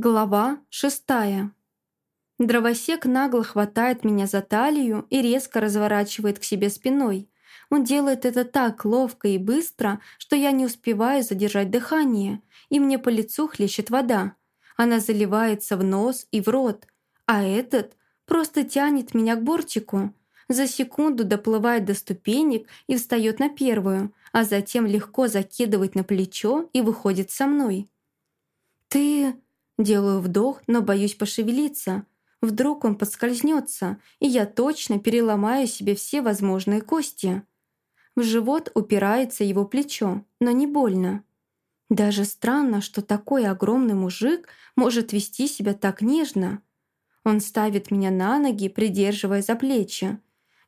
Глава шестая. Дровосек нагло хватает меня за талию и резко разворачивает к себе спиной. Он делает это так ловко и быстро, что я не успеваю задержать дыхание, и мне по лицу хлещет вода. Она заливается в нос и в рот, а этот просто тянет меня к бортику. За секунду доплывает до ступенек и встает на первую, а затем легко закидывает на плечо и выходит со мной. «Ты...» Делаю вдох, но боюсь пошевелиться. Вдруг он подскользнется, и я точно переломаю себе все возможные кости. В живот упирается его плечо, но не больно. Даже странно, что такой огромный мужик может вести себя так нежно. Он ставит меня на ноги, придерживая за плечи.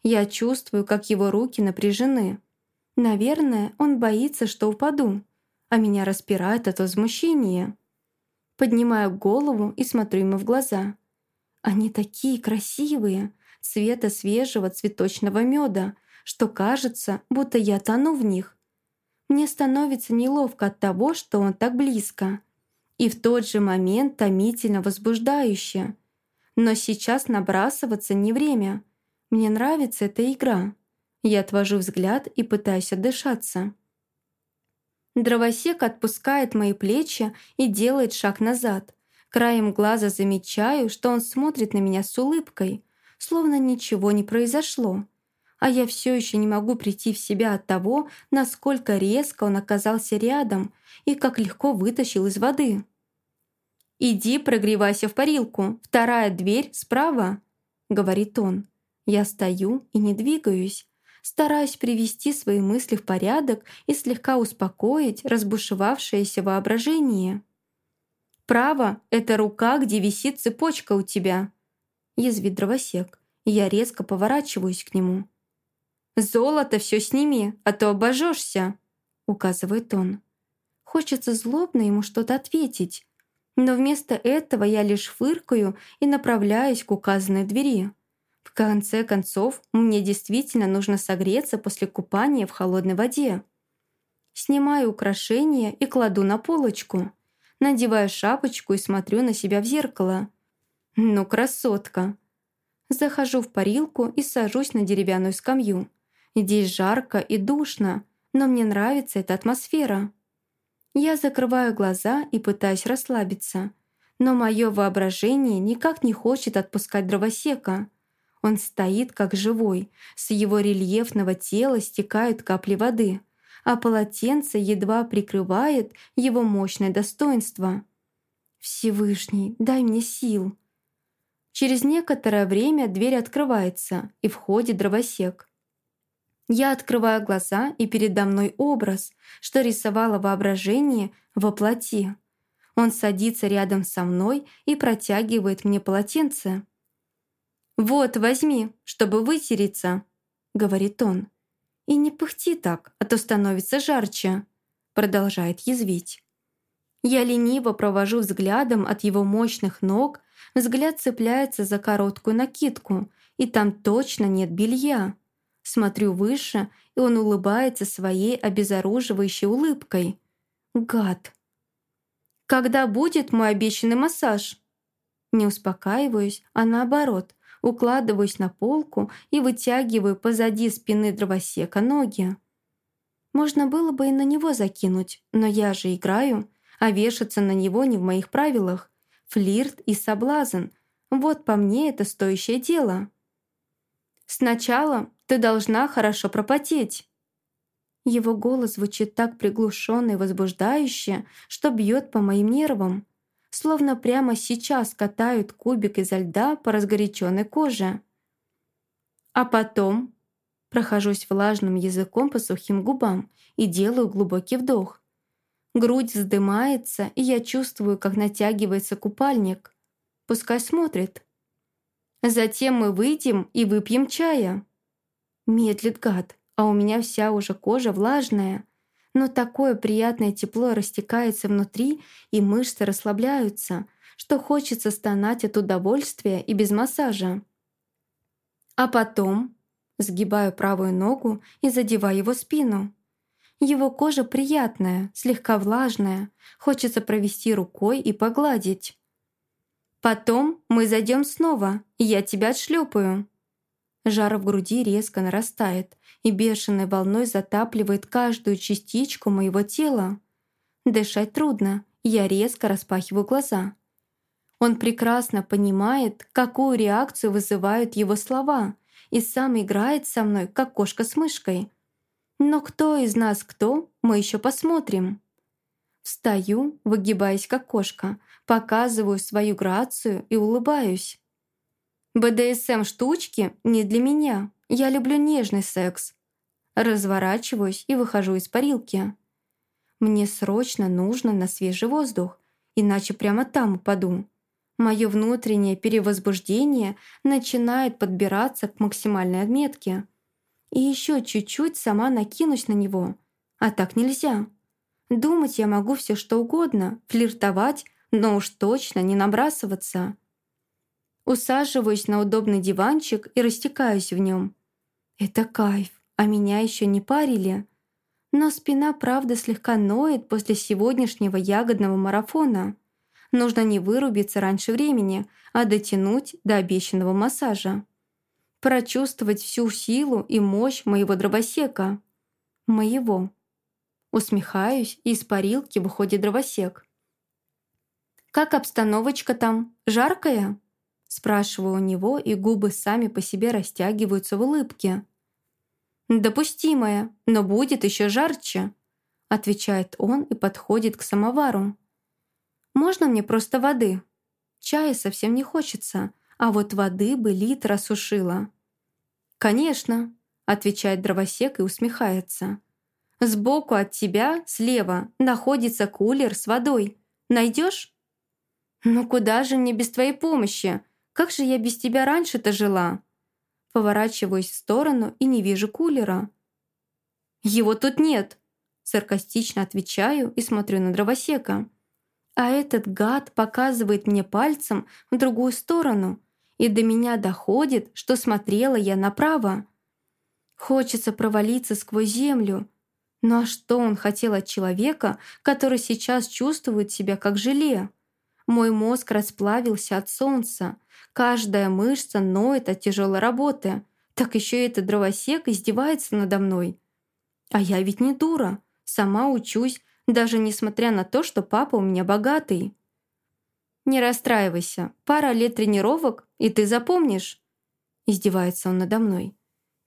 Я чувствую, как его руки напряжены. Наверное, он боится, что упаду, а меня распирает от возмущения. Поднимаю голову и смотрю ему в глаза. Они такие красивые, цвета свежего цветочного меда, что кажется, будто я тону в них. Мне становится неловко от того, что он так близко. И в тот же момент томительно возбуждающе. Но сейчас набрасываться не время. Мне нравится эта игра. Я отвожу взгляд и пытаюсь отдышаться. Дровосек отпускает мои плечи и делает шаг назад. Краем глаза замечаю, что он смотрит на меня с улыбкой, словно ничего не произошло. А я все еще не могу прийти в себя от того, насколько резко он оказался рядом и как легко вытащил из воды. «Иди прогревайся в парилку, вторая дверь справа», — говорит он. Я стою и не двигаюсь, стараясь привести свои мысли в порядок и слегка успокоить разбушевавшееся воображение. «Право — это рука, где висит цепочка у тебя», — язвит дровосек, и я резко поворачиваюсь к нему. «Золото все сними, а то обожжешься», — указывает он. Хочется злобно ему что-то ответить, но вместо этого я лишь фыркаю и направляюсь к указанной двери. В конце концов, мне действительно нужно согреться после купания в холодной воде. Снимаю украшения и кладу на полочку. Надеваю шапочку и смотрю на себя в зеркало. Ну, красотка. Захожу в парилку и сажусь на деревянную скамью. Здесь жарко и душно, но мне нравится эта атмосфера. Я закрываю глаза и пытаюсь расслабиться. Но мое воображение никак не хочет отпускать дровосека. Он стоит как живой, с его рельефного тела стекают капли воды, а полотенце едва прикрывает его мощное достоинство. «Всевышний, дай мне сил!» Через некоторое время дверь открывается, и входит дровосек. Я открываю глаза, и передо мной образ, что рисовало воображение во плоти. Он садится рядом со мной и протягивает мне полотенце. «Вот, возьми, чтобы вытереться», — говорит он. «И не пыхти так, а то становится жарче», — продолжает язвить. Я лениво провожу взглядом от его мощных ног, взгляд цепляется за короткую накидку, и там точно нет белья. Смотрю выше, и он улыбается своей обезоруживающей улыбкой. Гад. «Когда будет мой обещанный массаж?» Не успокаиваюсь, а наоборот, укладываюсь на полку и вытягиваю позади спины дровосека ноги. Можно было бы и на него закинуть, но я же играю, а вешаться на него не в моих правилах. Флирт и соблазн — вот по мне это стоящее дело. Сначала ты должна хорошо пропотеть. Его голос звучит так приглушенно и возбуждающе, что бьет по моим нервам словно прямо сейчас катают кубик изо льда по разгоряченной коже. А потом прохожусь влажным языком по сухим губам и делаю глубокий вдох. Грудь вздымается, и я чувствую, как натягивается купальник. Пускай смотрит. Затем мы выйдем и выпьем чая. Медлит гад, а у меня вся уже кожа влажная но такое приятное тепло растекается внутри, и мышцы расслабляются, что хочется стонать от удовольствия и без массажа. А потом сгибаю правую ногу и задеваю его спину. Его кожа приятная, слегка влажная, хочется провести рукой и погладить. Потом мы зайдем снова, и я тебя отшлепаю». Жар в груди резко нарастает и бешеной волной затапливает каждую частичку моего тела. Дышать трудно, я резко распахиваю глаза. Он прекрасно понимает, какую реакцию вызывают его слова, и сам играет со мной, как кошка с мышкой. Но кто из нас кто, мы еще посмотрим. Встаю, выгибаясь как кошка, показываю свою грацию и улыбаюсь. БДСМ-штучки не для меня. Я люблю нежный секс. Разворачиваюсь и выхожу из парилки. Мне срочно нужно на свежий воздух, иначе прямо там упаду. Мое внутреннее перевозбуждение начинает подбираться к максимальной отметке. И еще чуть-чуть сама накинусь на него. А так нельзя. Думать я могу все что угодно, флиртовать, но уж точно не набрасываться. Усаживаюсь на удобный диванчик и растекаюсь в нем. Это кайф, а меня еще не парили. Но спина правда слегка ноет после сегодняшнего ягодного марафона. Нужно не вырубиться раньше времени, а дотянуть до обещанного массажа. Прочувствовать всю силу и мощь моего дровосека. Моего. Усмехаюсь, и из парилки выходит дровосек. «Как обстановочка там? Жаркая?» Спрашиваю у него, и губы сами по себе растягиваются в улыбке. «Допустимая, но будет еще жарче», отвечает он и подходит к самовару. «Можно мне просто воды? Чая совсем не хочется, а вот воды бы литр осушила». «Конечно», отвечает дровосек и усмехается. Сбоку от тебя, слева, находится кулер с водой. Найдешь? Ну куда же мне без твоей помощи? Как же я без тебя раньше-то жила? Поворачиваюсь в сторону и не вижу кулера. Его тут нет. Саркастично отвечаю и смотрю на дровосека. А этот гад показывает мне пальцем в другую сторону, и до меня доходит, что смотрела я направо. Хочется провалиться сквозь землю, ну а что он хотел от человека, который сейчас чувствует себя как желе? Мой мозг расплавился от солнца. Каждая мышца ноет от тяжелой работы. Так еще и этот дровосек издевается надо мной. А я ведь не дура. Сама учусь, даже несмотря на то, что папа у меня богатый. «Не расстраивайся. Пара лет тренировок, и ты запомнишь». Издевается он надо мной.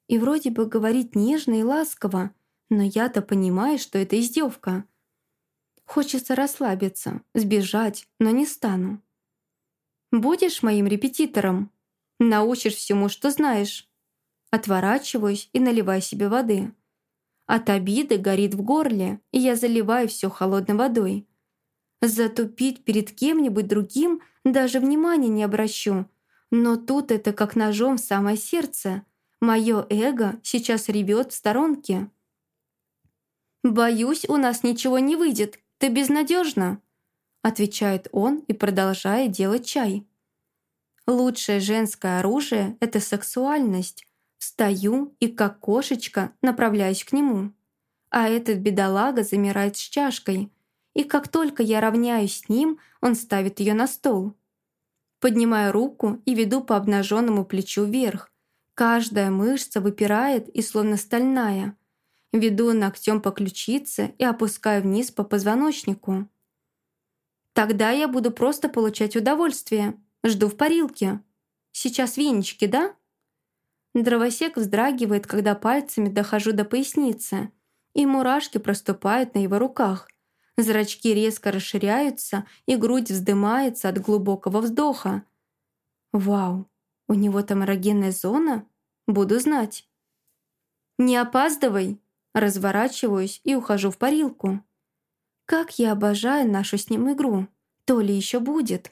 И вроде бы говорит нежно и ласково, но я-то понимаю, что это издевка. Хочется расслабиться, сбежать, но не стану. «Будешь моим репетитором? Научишь всему, что знаешь?» Отворачиваюсь и наливаю себе воды. От обиды горит в горле, и я заливаю все холодной водой. Затупить перед кем-нибудь другим даже внимания не обращу. Но тут это как ножом в самое сердце. Мое эго сейчас ревет в сторонке. «Боюсь, у нас ничего не выйдет. Ты безнадежна», отвечает он и продолжает делать чай. Лучшее женское оружие – это сексуальность. Встаю и, как кошечка, направляюсь к нему. А этот бедолага замирает с чашкой. И как только я равняюсь с ним, он ставит ее на стол. Поднимаю руку и веду по обнаженному плечу вверх. Каждая мышца выпирает и словно стальная – Веду ногтем по ключице и опускаю вниз по позвоночнику. Тогда я буду просто получать удовольствие. Жду в парилке. Сейчас венички, да? Дровосек вздрагивает, когда пальцами дохожу до поясницы, и мурашки проступают на его руках. Зрачки резко расширяются, и грудь вздымается от глубокого вздоха. Вау, у него там эрогенная зона? Буду знать. «Не опаздывай!» Разворачиваюсь и ухожу в парилку. Как я обожаю нашу с ним игру. То ли еще будет.